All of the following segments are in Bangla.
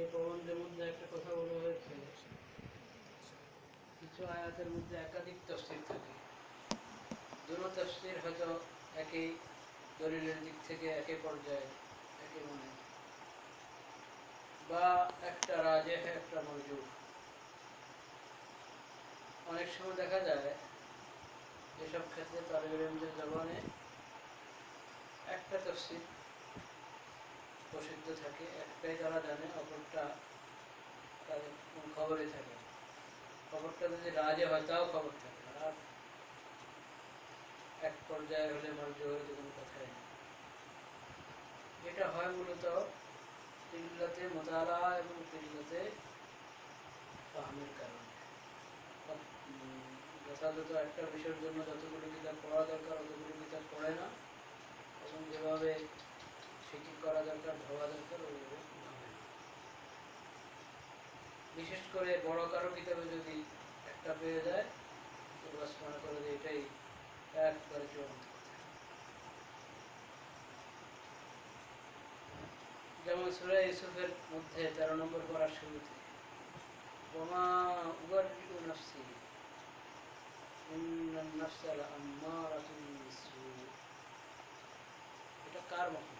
এই প্রবন্ধের মধ্যে একটা কথা বলা হয়েছে, কিছু আয়াতের মধ্যে একাধিক তফসির থাকে। দুটো তফসির হয়তো একই দলিলের দিক থেকে একই পর্যায়ে, একই মানে। বা একটা রাজে, একটা মজুর অনেক সময় দেখা যায়, এসব ক্ষেত্রে তালিবের জবানে একটা তফসির প্রসিদ্ধ থাকে। একটাই তারা জানে, অপরটা তাদের কোনো খবরই থাকে খবরটা যদি রাজে হয়, তাও খবর থাকে আর এক পর্যায়ে হলে মর্য হলে তো কোনো কথাই নেই। এটা হয় মূলত পিল্লাতে মোতালা এবং পিল্লাতে ফাহমের কারণে। যথাযথ একটা বিষয়ের জন্য যতগুলো কিতাব পড়া দরকার, অতগুলো কিতাব পড়ে না। এবং যেভাবে ফিকির করা দরকার ভাবা দরকার। বিশেষ করে বড় কারও কিতাবে যদি একটা পেয়ে যায়, তো বাস মনে করে যে এটাই একবারে চূড়ান্ত যেমন সুরা ইউসুফের মধ্যে তেরো নম্বর পড়ার শুরুতে এটা কার মত?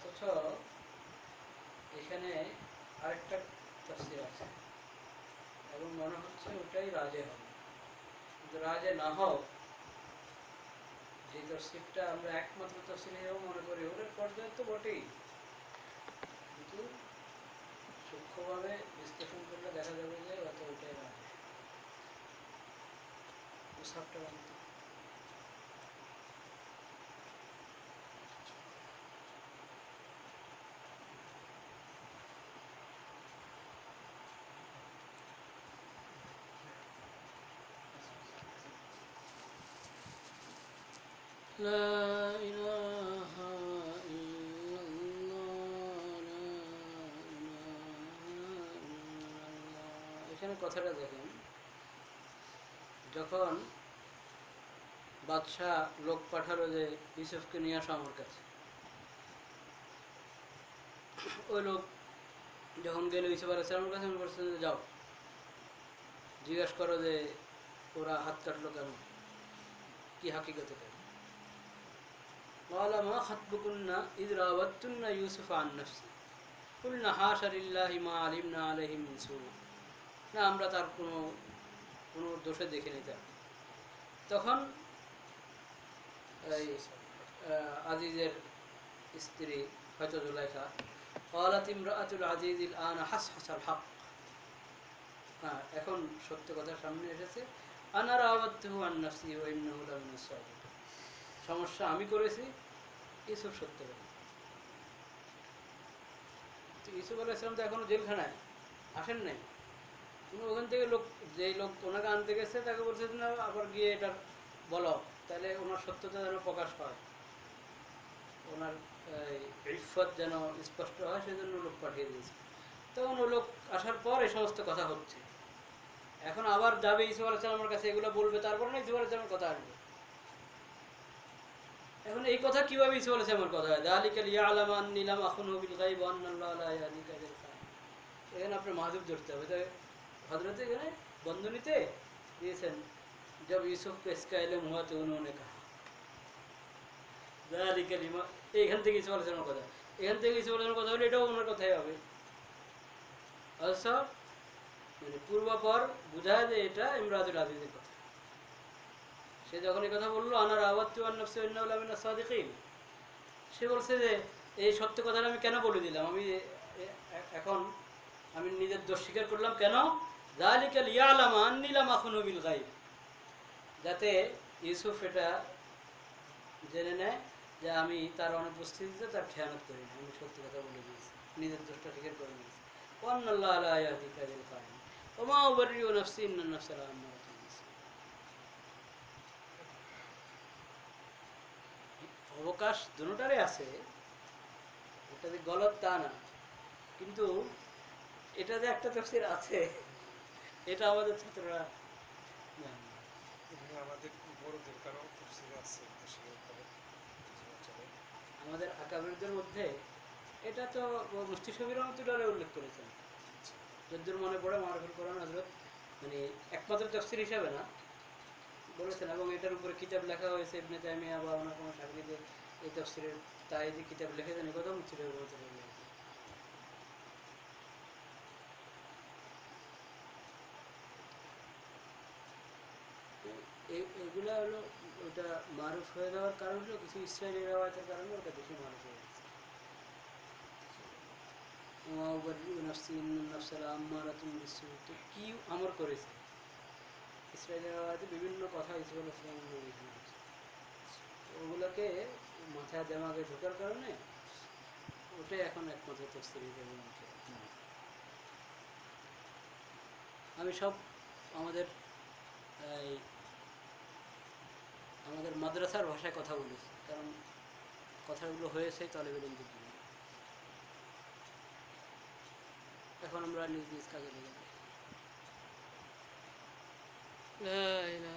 অথচ এখানে আরেকটা তফসির আছে। এবং মনে হচ্ছে ওটাই রাজে হবে। কিন্তু রাজে না হোক যে তফসিরটা আমরা একমাত্র তফসির হিসেবে মনে করি ওটার পর্যায়ে তো বটেই। কিন্তু সূক্ষ্মভাবে বিশ্লেষণ করলে দেখা যাবে যে হয়তো ওটাই রাজে। মুসাফটা لا إله إلا الله لا إله إلا الله এখানে কথাটা দেখেন যখন বাদশাহ লোক পাঠালো যে ইউসুফকে নিয়ে আসো আমার কাছে ওই লোক যখন গেল ইউসুফ আলাইসালামের কাছে আমি বলছেন যে যাও জিজ্ঞাসা করো যে ওরা হাত কাটলো কেন কি হাকিকতে কেন قال ما خطبكن إذ راوتن يوسف عن نفسه قلنا حاشا لله ما علمنا عليه من سوء না আমরা তার কোনো কোনো দোষে দেখিনি তার তখন এই আহ, আজিজের স্ত্রী হয়তো জুলাইখা قالت امرأة العزيز الآن حصحص الحق হ্যাঁ এখন সত্য কথা সামনে এসেছে আনা রাওয়াতুহু আন নাফসি ওয়া ইন্নাহু লামিনাস সাদিকিন সমস্যা আমি করেছি ইসুফ সত্য কথা। তো আলাহ ইসলাম তো এখনও জেলখানায়, আসেন নাই। তুমি ওখান থেকে লোক, যেই লোক ওনাকে আনতে গেছে, তাকে বলছে না, আবার গিয়ে এটা বলো তাহলে ওনার সত্যতা যেন প্রকাশ পায়। ওনার ইফত যেন স্পষ্ট হয়, সেজন্য লোক পাঠিয়ে দিয়েছে। তখন ও লোক আসার পর এই সমস্ত কথা হচ্ছে। এখন আবার যাবে ইসুফ আলাহ সালামের কাছে, এগুলো বলবে, তারপর না ইসুফ আলাহ কথা আসবে। এখন এই কথা কিভাবে ইসু বলেছে আমার কথা হয় দালিকাল ইয়ালাম আন্নিলাম আখুন বিল গায়ব ওয়া আন্নাল্লাহা লা ইয়াহদি কাইদাল কাফির এখানে আপনার মাহজুব ধরতে হবে তাই হযরত এখানে বন্ধনীতে দিয়েছেন जब यूसुफ को इसका इल्म हुआ तो उन्होंने कहा দালিকাল ইমা এইখান থেকে ইসু বলেছে আমার কথা এখান থেকে ইসু বলেছে আমার কথা হলে এটাও ওনার কথাই হবে অথচ মানে পূর্বাপর বোঝায় যে এটা ইমরাজুল আজিজের কথা সে যখন এই কথা বলল আনার সাদিকিন। সে বলছে যে, এই সত্য কথাটা আমি কেন বলে দিলাম? আমি এখন আমি নিজের দোষ স্বীকার করলাম কেন? জালিকাল ইয়ালাম আন্নিলাম আখুন বিল গাইব যাতে ইউসুফ এটা জেনে নেয় যে আমি তার অনুপস্থিতিতে তার খেয়ানত করি না আমি সত্যি কথা বলে দিয়েছি, নিজের দোষটা স্বীকার করে নিয়েছি। আল্লাহ আলা ইয়াহদি কাদিল কায়িম ওমা উবারিউ নাফসি ইন্না নাফসা লাআম্মারাতুন বিসূ অবকাশ দুটারই আছে। এটা যে গলত তা না। কিন্তু এটা যে একটা তফসির আছে এটা আমাদের ছাত্ররা আমাদের বড়দের আছে আকাবিরদের মধ্যে এটা তো মুফতি শবির রহমতুল্লাহ উল্লেখ করেছেন। যদ্দূর মনে পড়ে মারফুল কোরআন হজরত মানে একমাত্র তফসির হিসাবে না বলেছেন এবং এটার উপরে কিতাব লেখা হয়েছে ইবনে তাইমিয়া বা অন্য কোনো সাগরিদে এই তফসিরের তাই যে কিতাব লিখেছেন এই কথা বলেছেন। এ- এ- এগুলা হলো, ওটা মারুফ হয়ে যাওয়ার কারণ হলো কিছু ইসরায়েলি রেওয়ায়তের কারণে ওটা বেশি মারুফ হয়ে গেছে ওমা উবারিউ নাফসি ইন্না নাফসা লাআম্মারাতুন বিসূ তো কি আমর করেছে ইসরায়েলি রেওয়ায়তে বিভিন্ন কথা ওগুলোকে মাথায় দেমাগে ঢোকার কারণে ওটাই এখন একমাত্র হিসেবে আমি সব আমাদের, এই, আমাদের মাদ্রাসার ভাষায় কথা বলেছি কারণ কথাগুলো হয়েছে তালেবেলেনদের জন্য এখন আমরা নিজ নিজ কাজে লেগে 来